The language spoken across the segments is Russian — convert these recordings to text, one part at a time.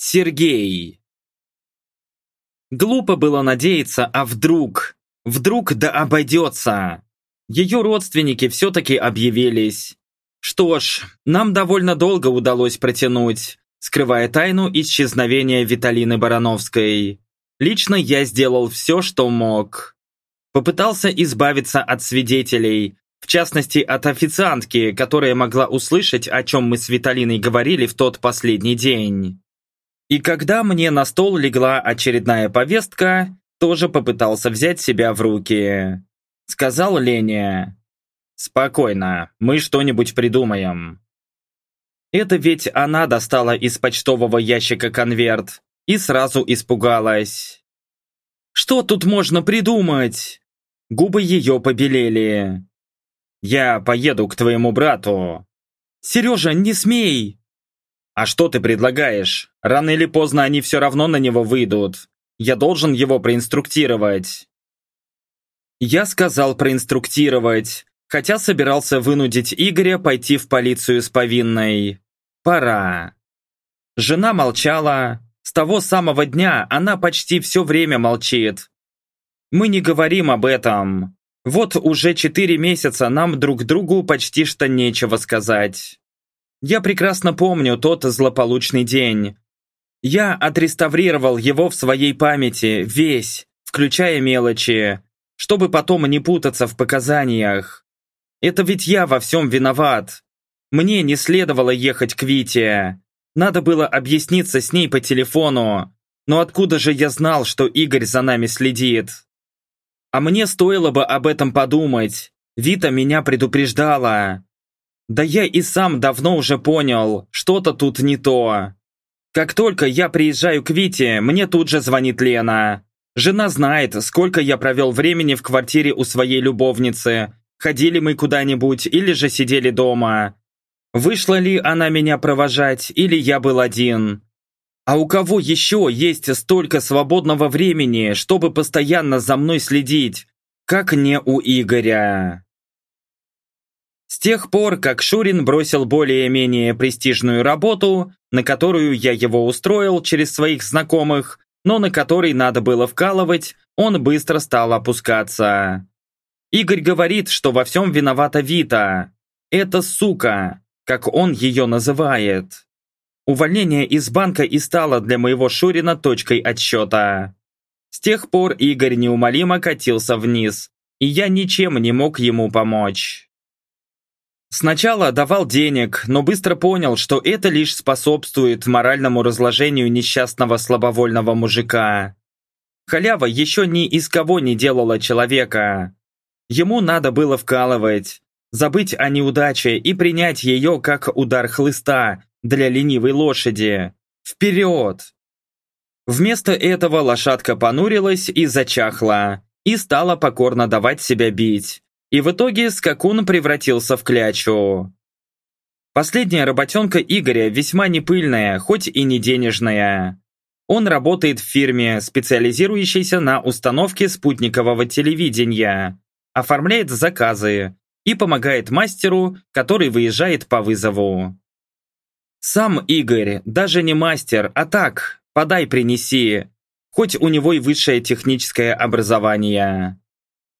Сергей. Глупо было надеяться, а вдруг, вдруг да обойдется. Ее родственники все-таки объявились. Что ж, нам довольно долго удалось протянуть, скрывая тайну исчезновения Виталины Барановской. Лично я сделал все, что мог. Попытался избавиться от свидетелей, в частности от официантки, которая могла услышать, о чем мы с Виталиной говорили в тот последний день. И когда мне на стол легла очередная повестка, тоже попытался взять себя в руки. Сказал Лене. «Спокойно, мы что-нибудь придумаем». Это ведь она достала из почтового ящика конверт и сразу испугалась. «Что тут можно придумать?» Губы ее побелели. «Я поеду к твоему брату». «Сережа, не смей!» «А что ты предлагаешь? Рано или поздно они все равно на него выйдут. Я должен его проинструктировать». Я сказал проинструктировать, хотя собирался вынудить Игоря пойти в полицию с повинной. Пора. Жена молчала. С того самого дня она почти все время молчит. Мы не говорим об этом. Вот уже четыре месяца нам друг другу почти что нечего сказать. Я прекрасно помню тот злополучный день. Я отреставрировал его в своей памяти, весь, включая мелочи, чтобы потом не путаться в показаниях. Это ведь я во всем виноват. Мне не следовало ехать к Вите. Надо было объясниться с ней по телефону. Но откуда же я знал, что Игорь за нами следит? А мне стоило бы об этом подумать. Вита меня предупреждала. Да я и сам давно уже понял, что-то тут не то. Как только я приезжаю к Вите, мне тут же звонит Лена. Жена знает, сколько я провел времени в квартире у своей любовницы. Ходили мы куда-нибудь или же сидели дома. Вышла ли она меня провожать, или я был один. А у кого еще есть столько свободного времени, чтобы постоянно за мной следить, как не у Игоря? С тех пор, как Шурин бросил более-менее престижную работу, на которую я его устроил через своих знакомых, но на которой надо было вкалывать, он быстро стал опускаться. Игорь говорит, что во всем виновата Вита. Это сука, как он ее называет. Увольнение из банка и стало для моего Шурина точкой отсчета. С тех пор Игорь неумолимо катился вниз, и я ничем не мог ему помочь. Сначала давал денег, но быстро понял, что это лишь способствует моральному разложению несчастного слабовольного мужика. Халява еще ни из кого не делала человека. Ему надо было вкалывать, забыть о неудаче и принять ее как удар хлыста для ленивой лошади. Вперед! Вместо этого лошадка понурилась и зачахла, и стала покорно давать себя бить и в итоге скакун превратился в клячу. Последняя работенка Игоря весьма непыльная, хоть и не денежная. Он работает в фирме, специализирующейся на установке спутникового телевидения, оформляет заказы и помогает мастеру, который выезжает по вызову. Сам Игорь даже не мастер, а так, подай принеси, хоть у него и высшее техническое образование.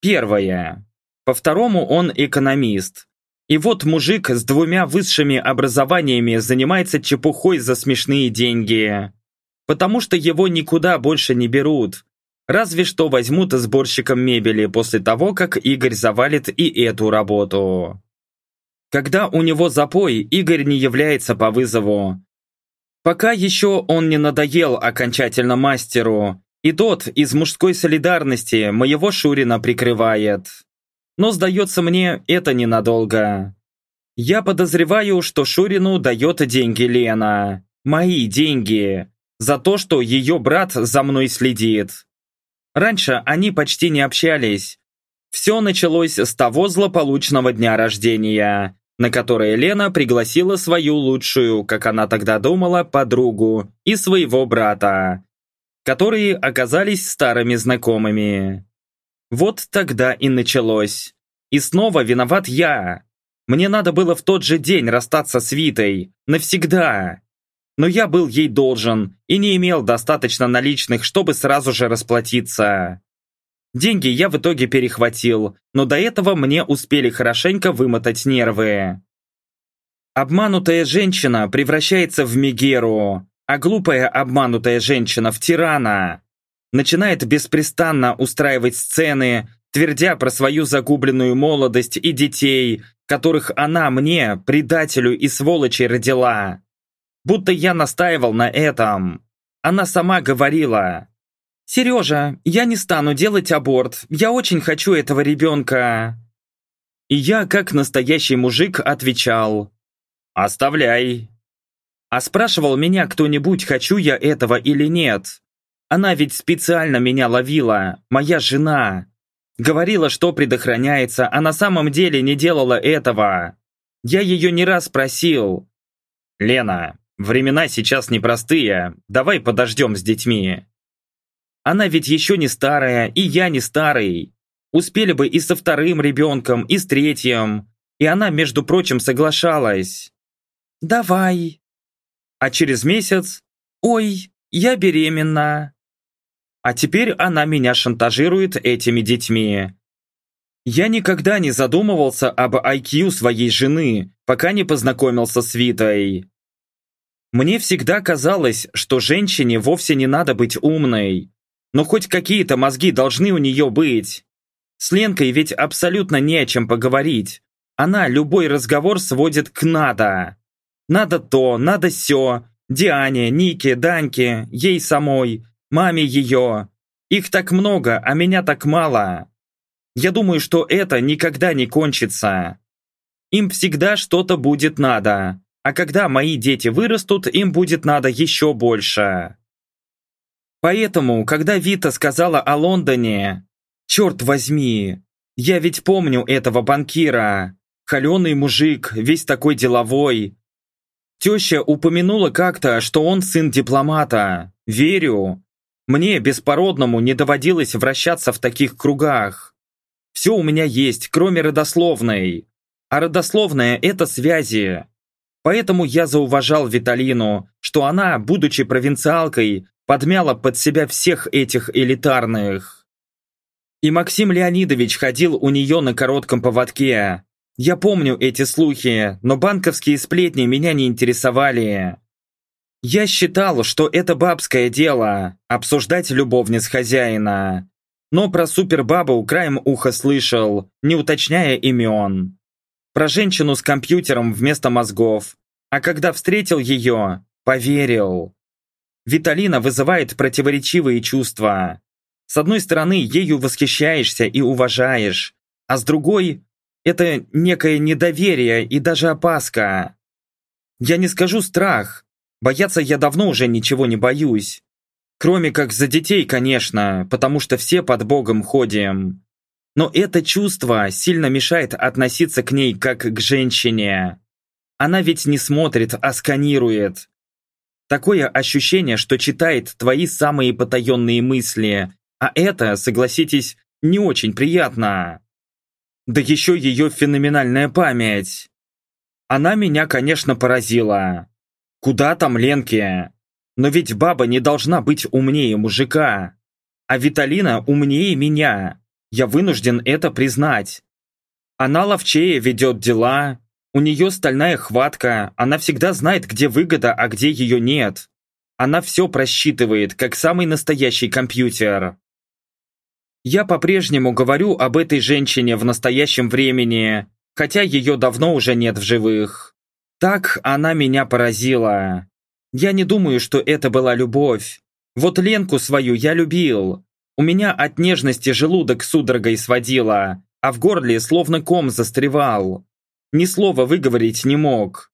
Первое. По-второму, он экономист. И вот мужик с двумя высшими образованиями занимается чепухой за смешные деньги. Потому что его никуда больше не берут. Разве что возьмут сборщиком мебели после того, как Игорь завалит и эту работу. Когда у него запой, Игорь не является по вызову. Пока еще он не надоел окончательно мастеру, и тот из мужской солидарности моего Шурина прикрывает. Но, сдается мне, это ненадолго. Я подозреваю, что Шурину дает деньги Лена. Мои деньги. За то, что ее брат за мной следит. Раньше они почти не общались. Все началось с того злополучного дня рождения, на которое Лена пригласила свою лучшую, как она тогда думала, подругу и своего брата, которые оказались старыми знакомыми. Вот тогда и началось. И снова виноват я. Мне надо было в тот же день расстаться с Витой. Навсегда. но я был ей должен и не имел достаточно наличных, чтобы сразу же расплатиться. Деньги я в итоге перехватил, но до этого мне успели хорошенько вымотать нервы. Обманутая женщина превращается в Мегеру, а глупая обманутая женщина в тирана. Начинает беспрестанно устраивать сцены, твердя про свою загубленную молодость и детей, которых она мне, предателю и сволочи, родила. Будто я настаивал на этом. Она сама говорила, «Сережа, я не стану делать аборт. Я очень хочу этого ребенка». И я, как настоящий мужик, отвечал. «Оставляй». А спрашивал меня кто-нибудь, хочу я этого или нет. Она ведь специально меня ловила, моя жена. Говорила, что предохраняется, а на самом деле не делала этого. Я ее не раз просил. «Лена, времена сейчас непростые, давай подождем с детьми». Она ведь еще не старая, и я не старый. Успели бы и со вторым ребенком, и с третьим. И она, между прочим, соглашалась. «Давай». А через месяц «Ой, я беременна». А теперь она меня шантажирует этими детьми. Я никогда не задумывался об IQ своей жены, пока не познакомился с Витой. Мне всегда казалось, что женщине вовсе не надо быть умной. Но хоть какие-то мозги должны у нее быть. С Ленкой ведь абсолютно не о чем поговорить. Она любой разговор сводит к «надо». Надо то, надо сё. Диане, Нике, Даньке, ей самой, маме ее. Их так много, а меня так мало. Я думаю, что это никогда не кончится. Им всегда что-то будет надо. А когда мои дети вырастут, им будет надо еще больше. Поэтому, когда Вита сказала о Лондоне, черт возьми, я ведь помню этого банкира, холеный мужик, весь такой деловой. Теща упомянула как-то, что он сын дипломата. Верю. Мне, беспородному, не доводилось вращаться в таких кругах. Все у меня есть, кроме родословной. А родословная – это связи. Поэтому я зауважал Виталину, что она, будучи провинциалкой, подмяла под себя всех этих элитарных. И Максим Леонидович ходил у нее на коротком поводке. Я помню эти слухи, но банковские сплетни меня не интересовали. Я считал, что это бабское дело – обсуждать любовниц хозяина. Но про супербабу краем уха слышал, не уточняя имен. Про женщину с компьютером вместо мозгов. А когда встретил ее, поверил. Виталина вызывает противоречивые чувства. С одной стороны, ею восхищаешься и уважаешь, а с другой – это некое недоверие и даже опаска. Я не скажу страх. Бояться я давно уже ничего не боюсь. Кроме как за детей, конечно, потому что все под Богом ходим. Но это чувство сильно мешает относиться к ней как к женщине. Она ведь не смотрит, а сканирует. Такое ощущение, что читает твои самые потаенные мысли, а это, согласитесь, не очень приятно. Да еще ее феноменальная память. Она меня, конечно, поразила. Куда там Ленке? Но ведь баба не должна быть умнее мужика. А Виталина умнее меня. Я вынужден это признать. Она ловчее ведет дела, у нее стальная хватка, она всегда знает, где выгода, а где ее нет. Она все просчитывает, как самый настоящий компьютер. Я по-прежнему говорю об этой женщине в настоящем времени, хотя ее давно уже нет в живых. Так она меня поразила. Я не думаю, что это была любовь. Вот Ленку свою я любил. У меня от нежности желудок судорогой сводило, а в горле словно ком застревал ни слова выговорить не мог.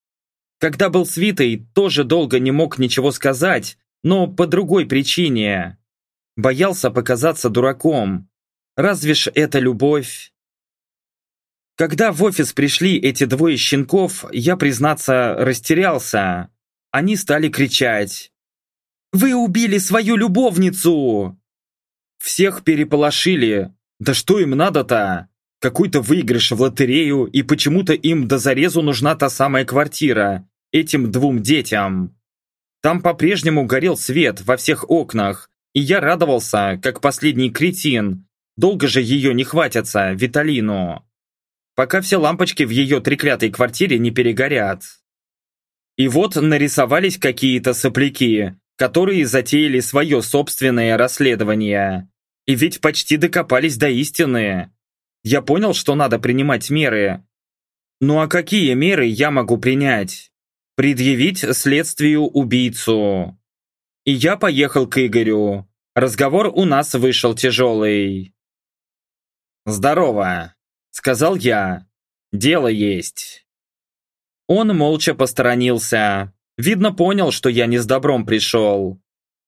Когда был с Витой, тоже долго не мог ничего сказать, но по другой причине. Боялся показаться дураком. Разве ж это любовь? Когда в офис пришли эти двое щенков, я, признаться, растерялся. Они стали кричать. «Вы убили свою любовницу!» Всех переполошили. Да что им надо-то? какой-то выигрыш в лотерею, и почему-то им до зарезу нужна та самая квартира, этим двум детям. Там по-прежнему горел свет во всех окнах, и я радовался, как последний кретин. Долго же ее не хватятся, Виталину. Пока все лампочки в ее треклятой квартире не перегорят. И вот нарисовались какие-то сопляки, которые затеяли свое собственное расследование. И ведь почти докопались до истины. Я понял, что надо принимать меры. Ну а какие меры я могу принять? Предъявить следствию убийцу. И я поехал к Игорю. Разговор у нас вышел тяжелый. «Здорово», — сказал я. «Дело есть». Он молча посторонился. Видно, понял, что я не с добром пришел.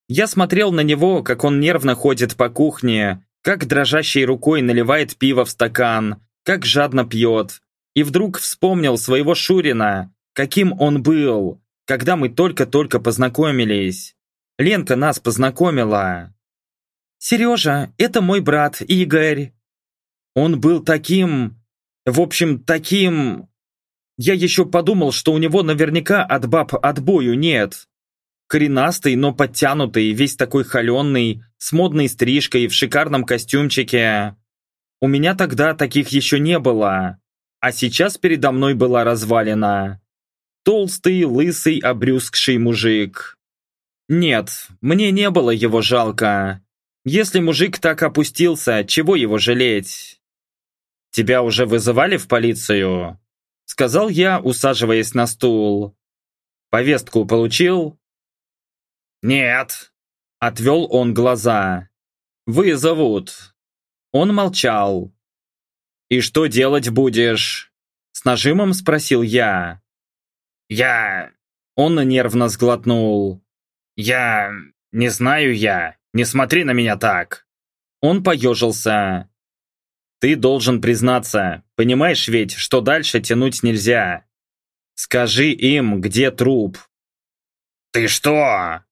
Я смотрел на него, как он нервно ходит по кухне, как дрожащей рукой наливает пиво в стакан, как жадно пьет. И вдруг вспомнил своего Шурина, каким он был, когда мы только-только познакомились. Ленка нас познакомила. «Сережа, это мой брат Игорь». Он был таким... В общем, таким... Я еще подумал, что у него наверняка от баб отбою нет. Коренастый, но подтянутый, весь такой холеный, с модной стрижкой, в шикарном костюмчике. У меня тогда таких еще не было. А сейчас передо мной была развалина. Толстый, лысый, обрюзгший мужик. Нет, мне не было его жалко. Если мужик так опустился, чего его жалеть? «Тебя уже вызывали в полицию?» Сказал я, усаживаясь на стул. «Повестку получил?» «Нет», — отвел он глаза. «Вызовут». Он молчал. «И что делать будешь?» С нажимом спросил я. «Я...» Он нервно сглотнул. «Я... не знаю я. Не смотри на меня так». Он поежился. «Ты должен признаться. Понимаешь ведь, что дальше тянуть нельзя. Скажи им, где труп». «Ты что?»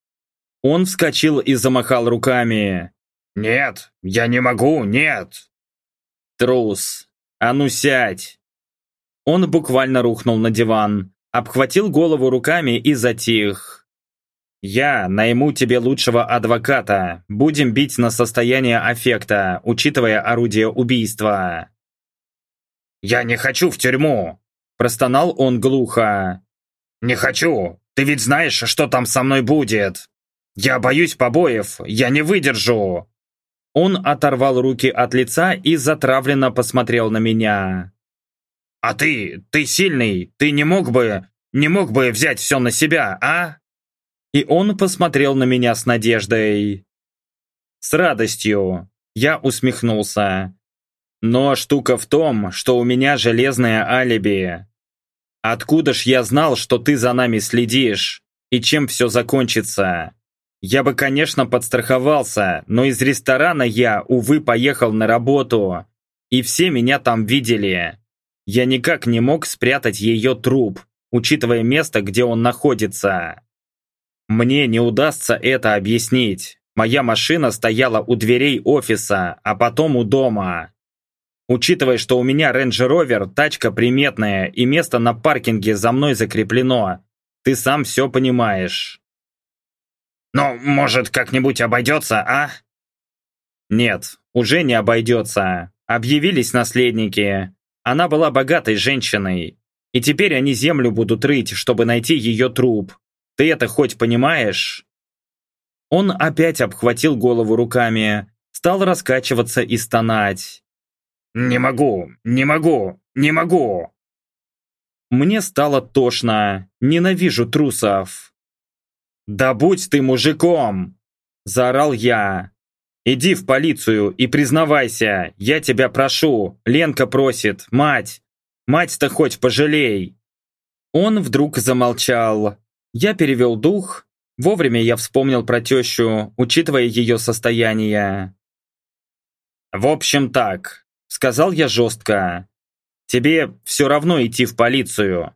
Он вскочил и замахал руками. «Нет, я не могу, нет!» «Трус! А ну сядь!» Он буквально рухнул на диван, обхватил голову руками и затих. «Я найму тебе лучшего адвоката. Будем бить на состояние аффекта, учитывая орудие убийства». «Я не хочу в тюрьму!» Простонал он глухо. «Не хочу! Ты ведь знаешь, что там со мной будет!» «Я боюсь побоев! Я не выдержу!» Он оторвал руки от лица и затравленно посмотрел на меня. «А ты, ты сильный, ты не мог бы, не мог бы взять все на себя, а?» И он посмотрел на меня с надеждой. «С радостью!» Я усмехнулся. «Но штука в том, что у меня железное алиби. Откуда ж я знал, что ты за нами следишь, и чем все закончится?» Я бы, конечно, подстраховался, но из ресторана я, увы, поехал на работу. И все меня там видели. Я никак не мог спрятать ее труп, учитывая место, где он находится. Мне не удастся это объяснить. Моя машина стояла у дверей офиса, а потом у дома. Учитывая, что у меня Range Rover, тачка приметная и место на паркинге за мной закреплено, ты сам все понимаешь. Но, может, как-нибудь обойдется, а? Нет, уже не обойдется. Объявились наследники. Она была богатой женщиной. И теперь они землю будут рыть, чтобы найти ее труп. Ты это хоть понимаешь? Он опять обхватил голову руками, стал раскачиваться и стонать. «Не могу, не могу, не могу!» Мне стало тошно, ненавижу трусов. «Да будь ты мужиком!» – заорал я. «Иди в полицию и признавайся, я тебя прошу, Ленка просит, мать! Мать-то хоть пожалей!» Он вдруг замолчал. Я перевел дух. Вовремя я вспомнил про тещу, учитывая ее состояние. «В общем так», — сказал я жестко. «Тебе все равно идти в полицию.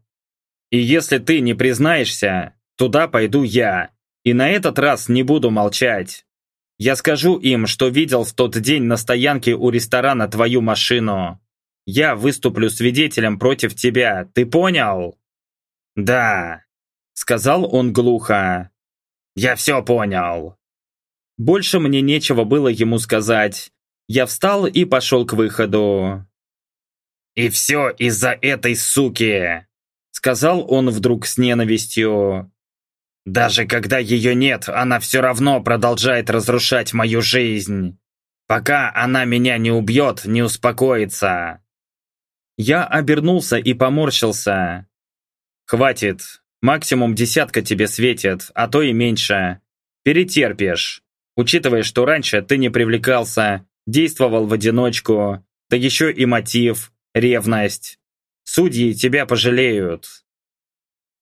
И если ты не признаешься, Туда пойду я. И на этот раз не буду молчать. Я скажу им, что видел в тот день на стоянке у ресторана твою машину. Я выступлю свидетелем против тебя, ты понял? Да, сказал он глухо. Я все понял. Больше мне нечего было ему сказать. Я встал и пошел к выходу. «И все из-за этой суки!» Сказал он вдруг с ненавистью. «Даже когда ее нет, она все равно продолжает разрушать мою жизнь. Пока она меня не убьет, не успокоится». Я обернулся и поморщился. «Хватит. Максимум десятка тебе светит, а то и меньше. Перетерпишь. Учитывая, что раньше ты не привлекался, действовал в одиночку, да еще и мотив, ревность. Судьи тебя пожалеют.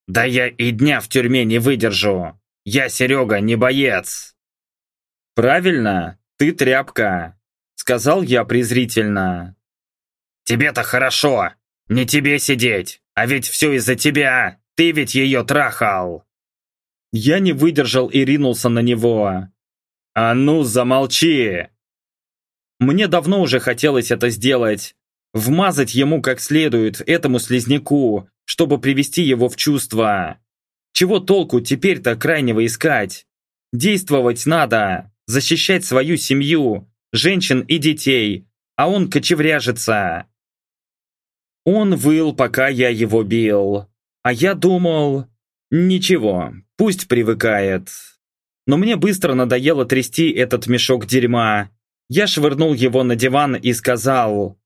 Да я и дня в тюрьме не выдержу. Я, Серега, не боец. Правильно, ты тряпка, сказал я презрительно. Тебе-то хорошо, не тебе сидеть, а ведь все из-за тебя, ты ведь ее трахал. Я не выдержал и ринулся на него. «А ну, замолчи!» Мне давно уже хотелось это сделать. Вмазать ему как следует, этому слизняку, чтобы привести его в чувство. Чего толку теперь-то крайнего искать? Действовать надо, защищать свою семью, женщин и детей, а он кочевряжется. Он выл, пока я его бил. А я думал, ничего, пусть привыкает. Но мне быстро надоело трясти этот мешок дерьма. Я швырнул его на диван и сказал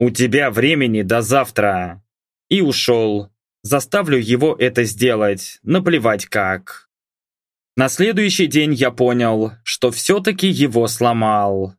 «У тебя времени до завтра». И ушел. Заставлю его это сделать, наплевать как. На следующий день я понял, что все-таки его сломал.